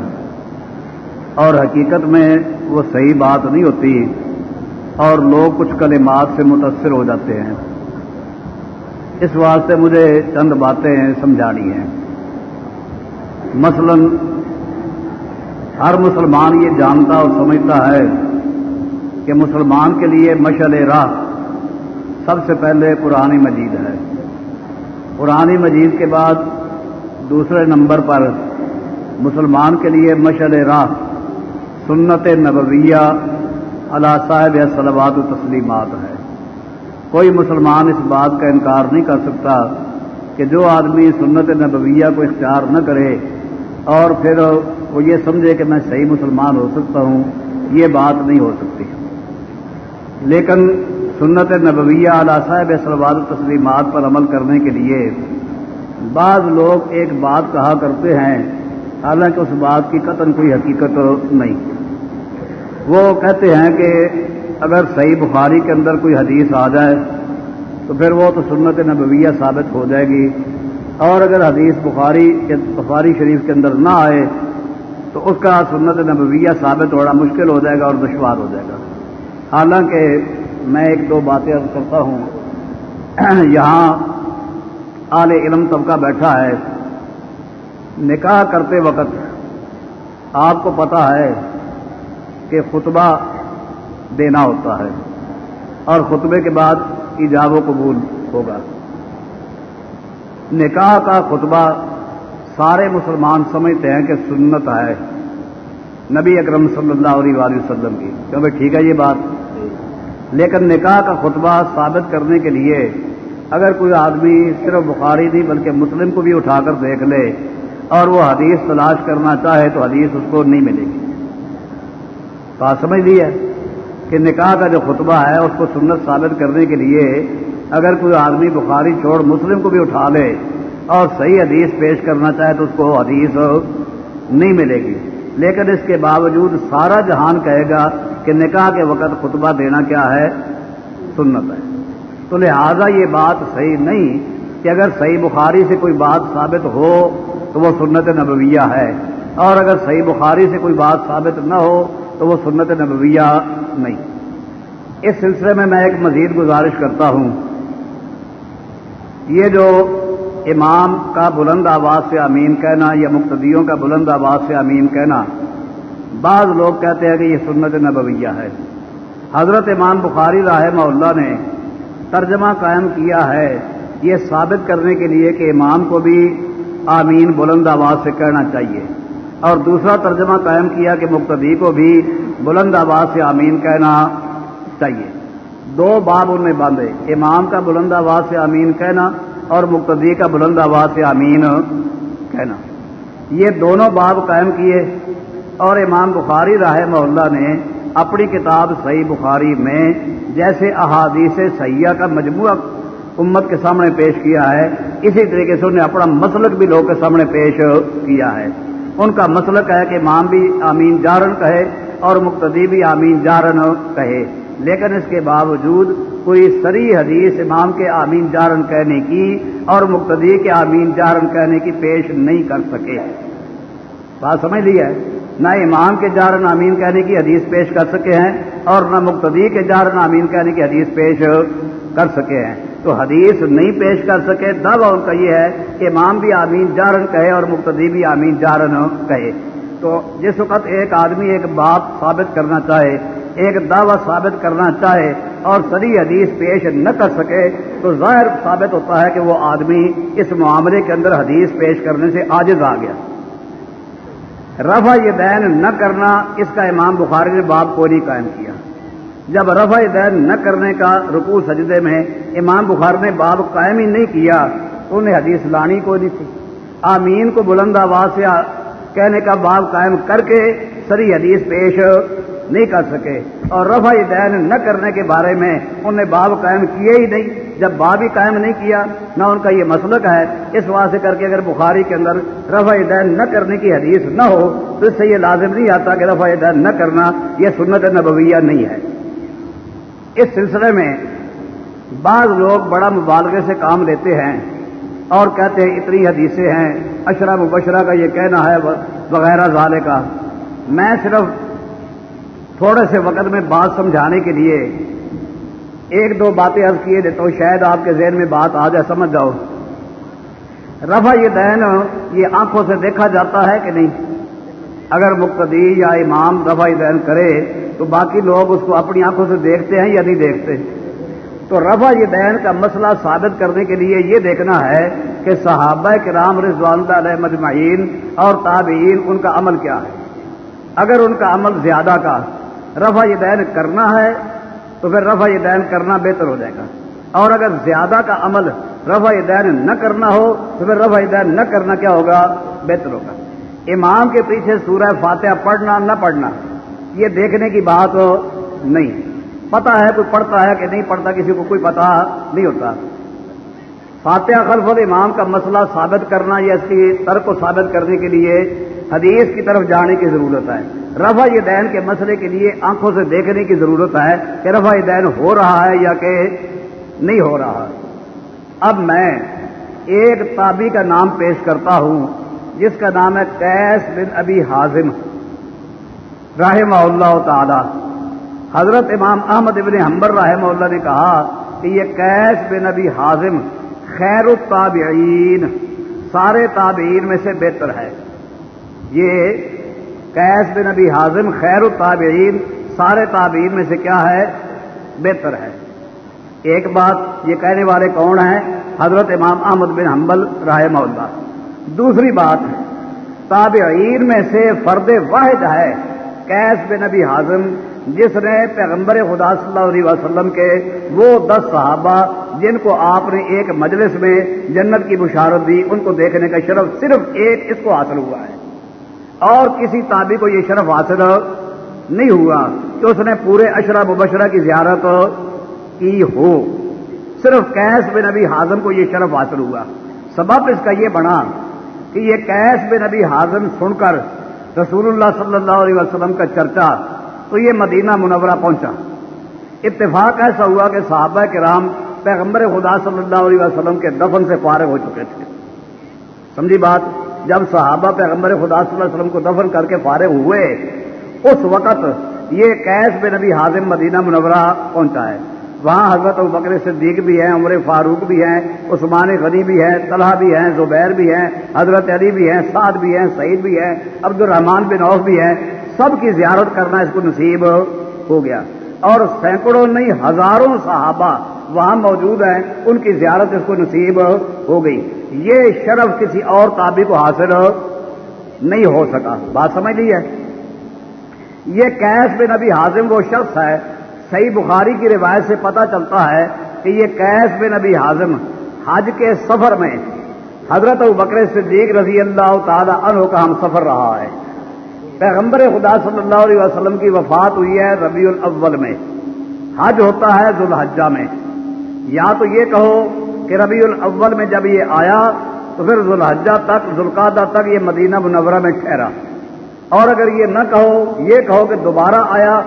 اور حقیقت میں وہ صحیح بات نہیں ہوتی اور لوگ کچھ کلمات سے متاثر ہو جاتے ہیں۔ اس واسطے مجھے چند باتیں سمجھانی ہیں۔ مثلا، ہر مسلمان یہ جانتا اور سمجھتا ہے کہ مسلمان کے لیے مشعل راہ سب سے پہلے قرآن مجید ہے۔ قرآن مجید کے بعد دوسرے نمبر پر مسلمان کے لیے مشعل راہ سنت نبویہ اللہ صاحب یا سلوات و تسلیمات ہے۔ کوئی مسلمان اس بات کا انکار نہیں کر سکتا کہ جو آدمی سنت نبویہ کو اختیار نہ کرے اور پھر وہ یہ سمجھے کہ میں صحیح مسلمان ہو سکتا ہوں، یہ بات نہیں ہو سکتی۔ لیکن سنت نبویہ اعلی صاحب سلوات تسلیمات پر عمل کرنے کے لیے بعض لوگ ایک بات کہا کرتے ہیں، حالانکہ اس بات کی قطن کوئی حقیقت نہیں۔ وہ کہتے ہیں کہ اگر صحیح بخاری کے اندر کوئی حدیث آ جائے تو پھر وہ تو سنت نبویہ ثابت ہو جائے گی۔ اور اگر حدیث بخاری بخاری شریف کے اندر نہ آئے تو اس کا سنت نبویہ ثابت ہونا مشکل ہو جائے گا اور دشوار ہو جائے گا۔ حالانکہ میں ایک دو باتیں عرض کرتا ہوں۔ [clears throat] یہاں اعلی علم طبقہ بیٹھا ہے۔ نکاح کرتے وقت آپ کو پتا ہے کہ خطبہ دینا ہوتا ہے اور خطبے کے بعد ایجاب و قبول ہوگا۔ نکاح کا خطبہ سارے مسلمان سمجھتے ہیں کہ سنت ہے۔ نبی اکرم صلی اللہ علیہ وآلہ وسلم کی۔ کیوں بھائی ٹھیک ہے یہ بات۔ لیکن نکاح کا خطبہ ثابت کرنے کے لیے اگر کوئی آدمی صرف بخاری نہیں بلکہ مسلم کو بھی اٹھا کر دیکھ لے اور وہ حدیث تلاش کرنا چاہے تو حدیث اس کو نہیں ملے گی۔ بات سمجھ لی ہے کہ نکاح کا جو خطبہ ہے اس کو سنت ثابت کرنے کے لیے اگر کوئی آدمی بخاری چھوڑ مسلم کو بھی اٹھا لے اور صحیح حدیث پیش کرنا چاہے تو اس کو حدیث نہیں ملے گی۔ لیکن اس کے باوجود سارا جہان کہے گا کہ نکاح کے وقت خطبہ دینا کیا ہے؟ سنت ہے۔ تو لہذا یہ بات صحیح نہیں کہ اگر صحیح بخاری سے کوئی بات ثابت ہو تو وہ سنت نبویہ ہے، اور اگر صحیح بخاری سے کوئی بات ثابت نہ ہو تو وہ سنت نبویہ نہیں۔ اس سلسلے میں میں ایک مزید گزارش کرتا ہوں۔ یہ جو امام کا بلند آواز سے امین کہنا، یا مقتدیوں کا بلند آواز سے امین کہنا بعض لوگ کہتے ہیں کہ یہ سنت نبویہ ہے۔ حضرت امام بخاری راہ اللہ نے ترجمہ قائم کیا ہے یہ ثابت کرنے کے لیے کہ امام کو بھی آمین بلند آواز سے کہنا چاہیے۔ اور دوسرا ترجمہ قائم کیا کہ مقتدی کو بھی بلند آواز سے آمین کہنا چاہیے۔ دو باب ان میں باندھے، امام کا بلند آواز سے آمین کہنا اور مقتدی کا بلند آواز سے آمین کہنا۔ یہ دونوں باب قائم کیے۔ اور امام بخاری راہ محلہ نے اپنی کتاب صحیح بخاری میں جیسے احادیث سیاح کا مجموعہ امت کے سامنے پیش کیا ہے، اسی طریقے سے انہیں اپنا مسلک بھی لوگ کے سامنے پیش کیا ہے۔ ان کا مسلک ہے کہ امام بھی آمین جارن کہے اور مقتدی بھی آمین جارن کہے۔ لیکن اس کے باوجود کوئی سری حدیث امام کے آمین جارن کہنے کی اور مقتدی کے آمین جارن کہنے کی پیش نہیں کر سکے۔ بات سمجھ لی ہے؟ نہ امام کے جارن آمین کہنے کی حدیث پیش کر سکے ہیں اور نہ مقتدی کے جارن آمین کہنے کی حدیث پیش کر سکے ہیں۔ تو حدیث نہیں پیش کر سکے دعویٰ ان کا یہ ہے کہ امام بھی آمین جارن کہے اور مقتدی بھی آمین جارن کہے۔ تو جس وقت ایک آدمی ایک بات ثابت کرنا چاہے، ایک دعویٰ ثابت کرنا چاہے اور سری حدیث پیش نہ کر سکے، تو ظاہر ثابت ہوتا ہے کہ وہ آدمی اس معاملے کے اندر حدیث پیش کرنے سے آجز آ گیا۔ رفع دین نہ کرنا اس کا امام بخاری نے باب کو نہیں قائم کیا۔ جب رفع دین نہ کرنے کا رکوع سجدے میں امام بخار نے باب قائم ہی نہیں کیا تو انہیں حدیث لانی کو نہیں تھی۔ آمین کو بلند آواز سے کہنے کا باب قائم کر کے سری حدیث پیش نہیں کر سکے۔ اور رفع دین نہ کرنے کے بارے میں انہوں نے باب قائم کیے ہی نہیں۔ جب باب ہی قائم نہیں کیا، نہ ان کا یہ مسلک ہے۔ اس واسطے کر کے اگر بخاری کے اندر رفع دین نہ کرنے کی حدیث نہ ہو، تو اس سے یہ لازم نہیں آتا کہ رفع دین نہ کرنا یہ سنت نبویہ نہیں ہے۔ اس سلسلے میں بعض لوگ بڑا مبالغے سے کام لیتے ہیں اور کہتے ہیں اتنی حدیثیں ہیں، اشرا مبشرہ کا یہ کہنا ہے وغیرہ زالے کا میں صرف تھوڑے سے وقت میں بات سمجھانے کے لیے ایک دو باتیں عرض کیے دیتا ہوں، شاید آپ کے ذہن میں بات آ جائے، سمجھ جاؤ۔ رفع یہ دین، یہ آنکھوں سے دیکھا جاتا ہے کہ نہیں؟ اگر مقتدی یا امام رفع دین کرے، تو باقی لوگ اس کو اپنی آنکھوں سے دیکھتے ہیں یا نہیں دیکھتے؟ تو رفع یہ دین کا مسئلہ ثابت کرنے کے لیے یہ دیکھنا ہے کہ صحابہ کے رام رضوان علیہ مجمعین اور تابعین، ان کا عمل کیا ہے؟ اگر ان کا عمل زیادہ کا، رفع یہ دین کرنا ہے تو پھر رفع دین کرنا بہتر ہو جائے گا۔ اور اگر زیادہ کا عمل رفع دین نہ کرنا ہو، تو پھر رفع دین نہ کرنا کیا ہوگا؟ بہتر ہوگا۔ امام کے پیچھے سورہ فاتحہ پڑھنا نہ پڑھنا، یہ دیکھنے کی بات نہیں۔ پتا ہے، کوئی پڑھتا ہے کہ نہیں پڑھتا، کسی کو کوئی پتا نہیں ہوتا۔ فاتحہ خلف امام کا مسئلہ ثابت کرنا یا اس کی ترک کو ثابت کرنے کے لیے حدیث کی طرف جانے کی ضرورت ہے۔ رفع دین کے مسئلے کے لیے آنکھوں سے دیکھنے کی ضرورت ہے کہ رفع دین ہو رہا ہے یا کہ نہیں ہو رہا اب میں ایک تابی کا نام پیش کرتا ہوں، جس کا نام ہے کیس بن ابی حازم۔ رحمہ اللہ تعالی۔ حضرت امام احمد ابن حمبر رحمہ اللہ نے کہا کہ یہ کیس بن ابی حازم خیر التابعین، سارے تابعین میں سے بہتر ہے۔ یہ کیس بن ابی حازم خیر التابعین، سارے تابعین میں سے کیا ہے؟ بہتر ہے۔ ایک بات یہ کہنے والے کون ہیں؟ حضرت امام احمد بن حنبل رحمہ اللہ۔ دوسری بات، تابعین میں سے فرد واحد ہے کیس بن نبی حاضم جس نے پیغمبر خدا صلی اللہ علیہ وسلم کے وہ دس صحابہ، جن کو آپ نے ایک مجلس میں جنت کی بشارت دی، ان کو دیکھنے کا شرف صرف ایک اس کو حاصل ہوا ہے۔ اور کسی تابی کو یہ شرف حاصل نہیں ہوا کہ اس نے پورے اشرا مبشرہ کی زیارت کی ہو۔ صرف کیس بن نبی حاضم کو یہ شرف حاصل ہوا۔ سبب اس کا یہ بنا کہ یہ کیس بن نبی حاضم سن کر رسول اللہ صلی اللہ علیہ وسلم کا چرچا تو یہ مدینہ منورہ پہنچا۔ اتفاق ایسا ہوا کہ صحابہ کے رام پیغمبر خدا صلی اللہ علیہ وسلم کے دفن سے فارغ ہو چکے تھے۔ سمجھی بات؟ جب صحابہ پیغمبر خدا صلی اللہ علیہ وسلم کو دفن کر کے فارغ ہوئے، اس وقت یہ کیس بن نبی حاضم مدینہ منورہ پہنچا ہے۔ وہاں حضرت بکر صدیق بھی ہیں، عمر فاروق بھی ہیں، عثمان غنی بھی ہیں، طلحہ بھی ہیں، زبیر بھی ہیں، حضرت علی بھی ہیں، سعد بھی ہیں، سعید بھی ہیں عبد الرحمان بن عوف بھی ہیں۔ سب کی زیارت کرنا اس کو نصیب ہو گیا۔ اور سینکڑوں نہیں، ہزاروں صحابہ وہاں موجود ہیں، ان کی زیارت اس کو نصیب ہو گئی۔ یہ شرف کسی اور تابی کو حاصل نہیں ہو سکا۔ بات سمجھ لی ہے؟ یہ کیس بن ابھی حازم وہ شخص ہے، صحیح بخاری کی روایت سے پتا چلتا ہے کہ یہ کیس بن ابھی حازم حج کے سفر میں حضرت بکر صدیق رضی اللہ تعالی عنہ کا ہم سفر رہا ہے۔ پیغمبر خدا صلی اللہ علیہ وسلم کی وفات ہوئی ہے ربیع الاول میں۔ حج ہوتا ہے ذوالحجہ میں۔ یا تو یہ کہو کہ ربیع الاول میں جب یہ آیا تو پھر ذوالحجہ تک ذوالقادہ تک یہ مدینہ منورہ میں ٹھہرا۔ اور اگر یہ نہ کہو، یہ کہو کہ دوبارہ آیا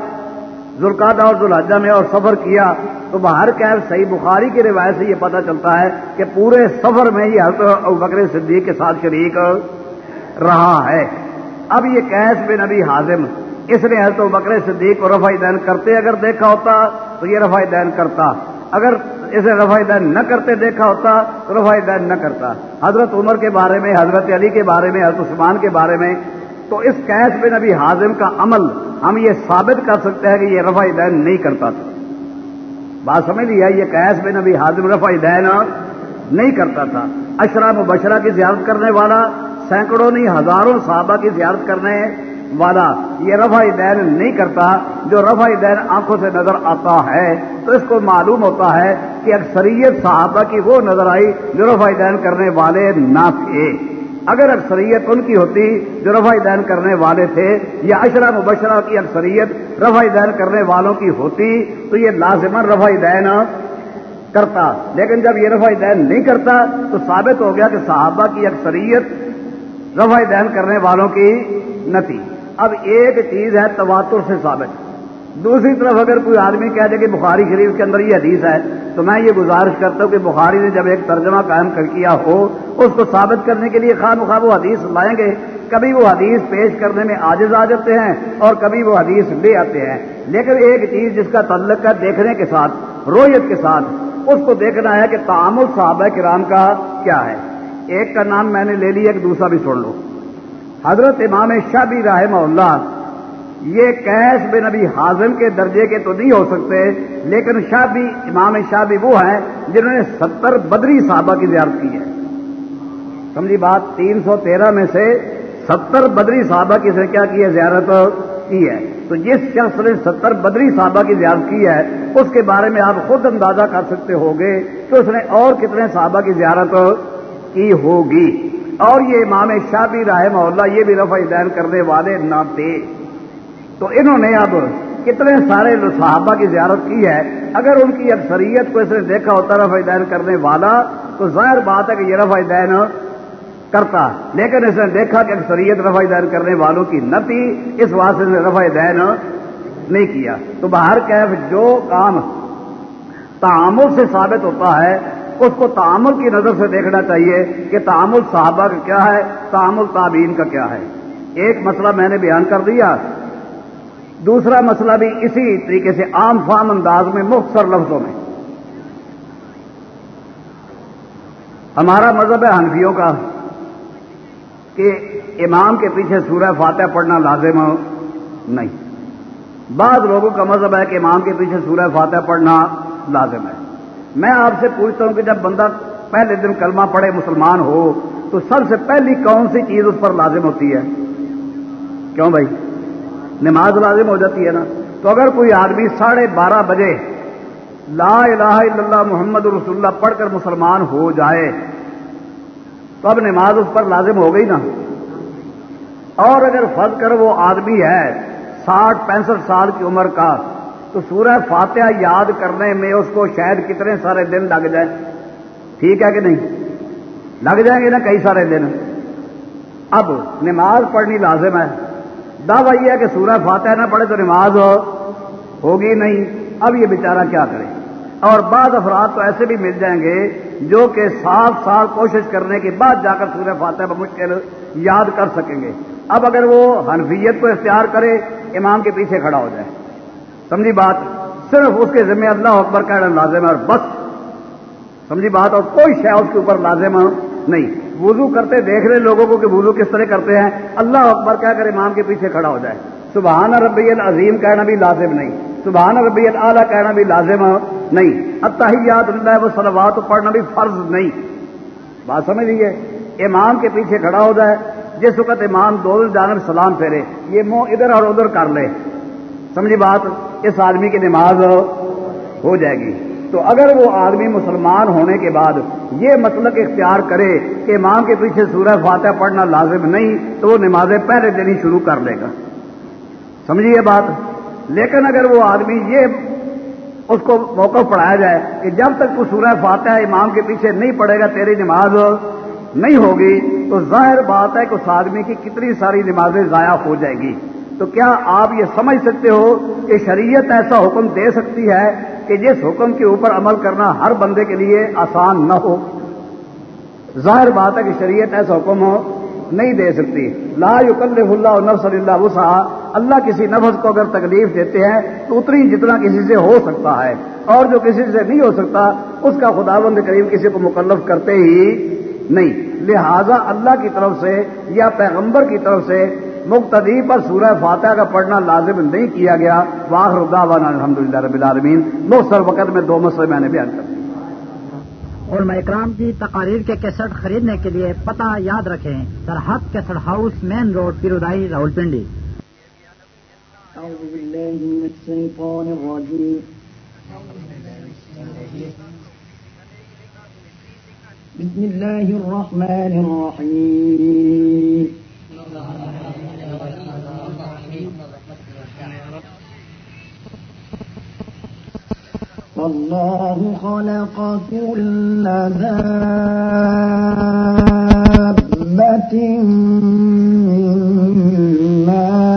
ذوالقادہ اور ذوالحجہ میں اور سفر کیا، تو باہر کیب صحیح بخاری کی روایت سے یہ پتہ چلتا ہے کہ پورے سفر میں یہ حضرت بکر صدیق کے ساتھ شریک رہا ہے۔ اب یہ کیس بن ابھی حازم، اس نے حضرت بکر صدیق کو رفائی دین کرتے اگر دیکھا ہوتا تو یہ رفائی دین کرتا۔ اگر اسے رفائی دین نہ کرتے دیکھا ہوتا تو رفائی دین نہ کرتا۔ حضرت عمر کے بارے میں، حضرت علی کے بارے میں، حضرت عثمان کے بارے میں، تو اس کیس بن ابھی حازم کا عمل ہم یہ ثابت کر سکتے ہیں کہ یہ رفائی دین نہیں کرتا تھا۔ بات سمجھ لیا یہ قیس بن ابھی حاضم رفائی دین نہیں کرتا تھا۔ اشرا مبشرہ کی زیارت کرنے والا، سینکڑوں نہیں، ہزاروں صحابہ کی زیارت کرنے والا یہ رفائی دین نہیں کرتا جو رفائی دین آنکھوں سے نظر آتا ہے تو اس کو معلوم ہوتا ہے کہ اکثریت صحابہ کی وہ نظر آئی جو رفائی دین کرنے والے نہ تھے۔ اگر اکثریت ان کی ہوتی جو رفائی دین کرنے والے تھے یا اشرا مبشرہ کی اکثریت رفائی دین کرنے والوں کی ہوتی تو یہ لازمن رفائی دین کرتا۔ لیکن جب یہ رفائی دین نہیں کرتا تو ثابت ہو گیا کہ صحابہ کی اکثریت رفائی دین کرنے والوں کی نہ تھی۔ اب ایک چیز ہے تواتر سے ثابت۔ دوسری طرف اگر کوئی آدمی کہہ دے کہ بخاری شریف کے اندر یہ حدیث ہے، تو میں یہ گزارش کرتا ہوں کہ بخاری نے جب ایک ترجمہ قائم کر کیا ہو، اس کو ثابت کرنے کے لیے خواہ مخواہ وہ حدیث لائیں گے۔ کبھی وہ حدیث پیش کرنے میں عاجز آ جاتے ہیں اور کبھی وہ حدیث لے آتے ہیں۔ لیکن ایک چیز جس کا تعلق ہے دیکھنے کے ساتھ، رویت کے ساتھ، اس کو دیکھنا ہے کہ تعامل صحابہ کرام کا کیا ہے۔ ایک کا نام میں نے لے لیا ایک دوسرا بھی چھوڑ لو۔ حضرت امام شاہ رحمہ اللہ، یہ کیس بن ابھی حاضم کے درجے کے تو نہیں ہو سکتے، لیکن شاہ بھی امام شاہ بھی وہ ہیں جنہوں نے ستر بدری صحابہ کی زیارت کی ہے۔ سمجھی بات، تین سو تیرہ میں سے ستر بدری صحابہ کی سے کیا کی ہے؟ زیارت کی ہے۔ تو جس شخص نے ستر بدری صحابہ کی زیارت کی ہے، اس کے بارے میں آپ خود اندازہ کر سکتے ہوگے کہ اس نے اور کتنے صحابہ کی زیارت کی ہوگی۔ اور یہ امام شاہ بھی رحمہ اللہ یہ بھی رفع دین کرنے والے نہ تھے۔ تو انہوں نے اب کتنے سارے صحابہ کی زیارت کی ہے۔ اگر ان کی اکثریت کو اس نے دیکھا ہوتا رفع دین کرنے والا، تو ظاہر بات ہے کہ یہ رفع دین کرتا۔ لیکن اس نے دیکھا کہ اکثریت رفع دین کرنے والوں کی نہ تھی، اس واسطے نے رفع دین نہیں کیا۔ تو باہر کیف جو کام تعامل سے ثابت ہوتا ہے اس کو تعامل کی نظر سے دیکھنا چاہیے کہ تعامل صحابہ کا کیا ہے تعامل تعبین کا کیا ہے۔ ایک مسئلہ میں نے بیان کر دیا۔ دوسرا مسئلہ بھی اسی طریقے سے عام فام انداز میں، مختصر لفظوں میں۔ ہمارا مذہب ہے حنفیوں کا کہ امام کے پیچھے سورہ فاتح پڑھنا لازم ہو، نہیں۔ بعض لوگوں کا مذہب ہے کہ امام کے پیچھے سورہ فاتح پڑھنا لازم ہے۔ میں آپ سے پوچھتا ہوں کہ جب بندہ پہلے دن کلمہ پڑھے مسلمان ہو، تو سب سے پہلی کون سی چیز اس پر لازم ہوتی ہے؟ کیوں بھائی؟ نماز لازم ہو جاتی ہے نا؟ تو اگر کوئی آدمی ساڑھے بارہ بجے لا الہ الا اللہ محمد رسول اللہ پڑھ کر مسلمان ہو جائے، تو اب نماز اس پر لازم ہو گئی نا؟ اور اگر فرض کر وہ آدمی ہے، ساٹھ پینسٹھ سال کی عمر کا تو سورہ فاتحہ یاد کرنے میں اس کو شاید کتنے سارے دن لگ جائیں۔ ٹھیک ہے کہ نہیں؟ لگ جائیں گے نا کئی سارے دن۔ اب نماز پڑھنی لازم ہے۔ دعویٰ یہ ہے کہ سورہ فاتحہ نہ پڑھے تو نماز ہوگی نہیں۔ اب یہ بیچارہ کیا کرے؟ اور بعض افراد تو ایسے بھی مل جائیں گے جو کہ سال سال کوشش کرنے کے بعد جا کر سورہ فاتحہ بمشکل یاد کر سکیں گے۔ اب اگر وہ حنفیت کو اختیار کرے، امام کے پیچھے کھڑا ہو جائے۔ سمجھی بات؟ صرف اس کے ذمہ اللہ اکبر کہنا لازم ہے اور بس. سمجھی بات؟ اور کوئی شے اس کے اوپر لازم نہیں. وضو کرتے دیکھ رہے لوگوں کو کہ وضو کس طرح کرتے ہیں. اللہ اکبر کہہ کر امام کے پیچھے کھڑا ہو جائے. سبحان ربی العظیم کہنا بھی لازم نہیں. سبحان ربی العلیٰ کہنا بھی لازم نہیں. اتحیات اللہ وہ سلوات پڑھنا بھی فرض نہیں. بات سمجھ لیجیے امام کے پیچھے کھڑا ہو جائے. جس وقت امام دو جانب سلام پھیرے، یہ منہ ادھر اور ادھر کر لے. سمجھی بات اس آدمی کی نماز ہو جائے گی۔ تو اگر وہ آدمی مسلمان ہونے کے بعد یہ مطلب اختیار کرے کہ امام کے پیچھے سورہ فاتح پڑھنا لازم نہیں، تو وہ نمازیں پہلے دینی شروع کر لے گا۔ سمجھیے بات؟ لیکن اگر وہ آدمی یہ اس کو موقع پڑھایا جائے کہ جب تک تو سورہ فاتح امام کے پیچھے نہیں پڑے گا، تیری نماز نہیں ہوگی، تو ظاہر بات ہے کہ اس آدمی کی کتنی ساری نمازیں ضائع ہو جائے گی۔ تو کیا آپ یہ سمجھ سکتے ہو کہ شریعت ایسا حکم دے سکتی ہے کہ جس حکم کے اوپر عمل کرنا ہر بندے کے لیے آسان نہ ہو؟ ظاہر بات ہے کہ شریعت ایسا حکم ہو، نہیں دے سکتی۔ لا یکلف اللہ نفس اللہ وسا اللہ کسی نفس کو اگر تکلیف دیتے ہیں، تو اتنی جتنا کسی سے ہو سکتا ہے۔ اور جو کسی سے نہیں ہو سکتا، اس کا خداوند قریب کسی کو مکلف کرتے ہی نہیں۔ لہذا اللہ کی طرف سے یا پیغمبر کی طرف سے مقتدی پر سورہ فاتحہ کا پڑھنا لازم نہیں کیا گیا۔ واخر الدعوانا الحمد للہ رب العالمین۔ مختصر وقت میں دو مسئلے میں نے بیان کر اور میں اکرام کی تقاریر کے کیسٹ خریدنے کے لیے پتہ یاد رکھیں۔ Sarhad guest house main road Pirwadhai Rawalpindi. بسم الله الرحمن الرحيم الله خلق كل دابة من ماء.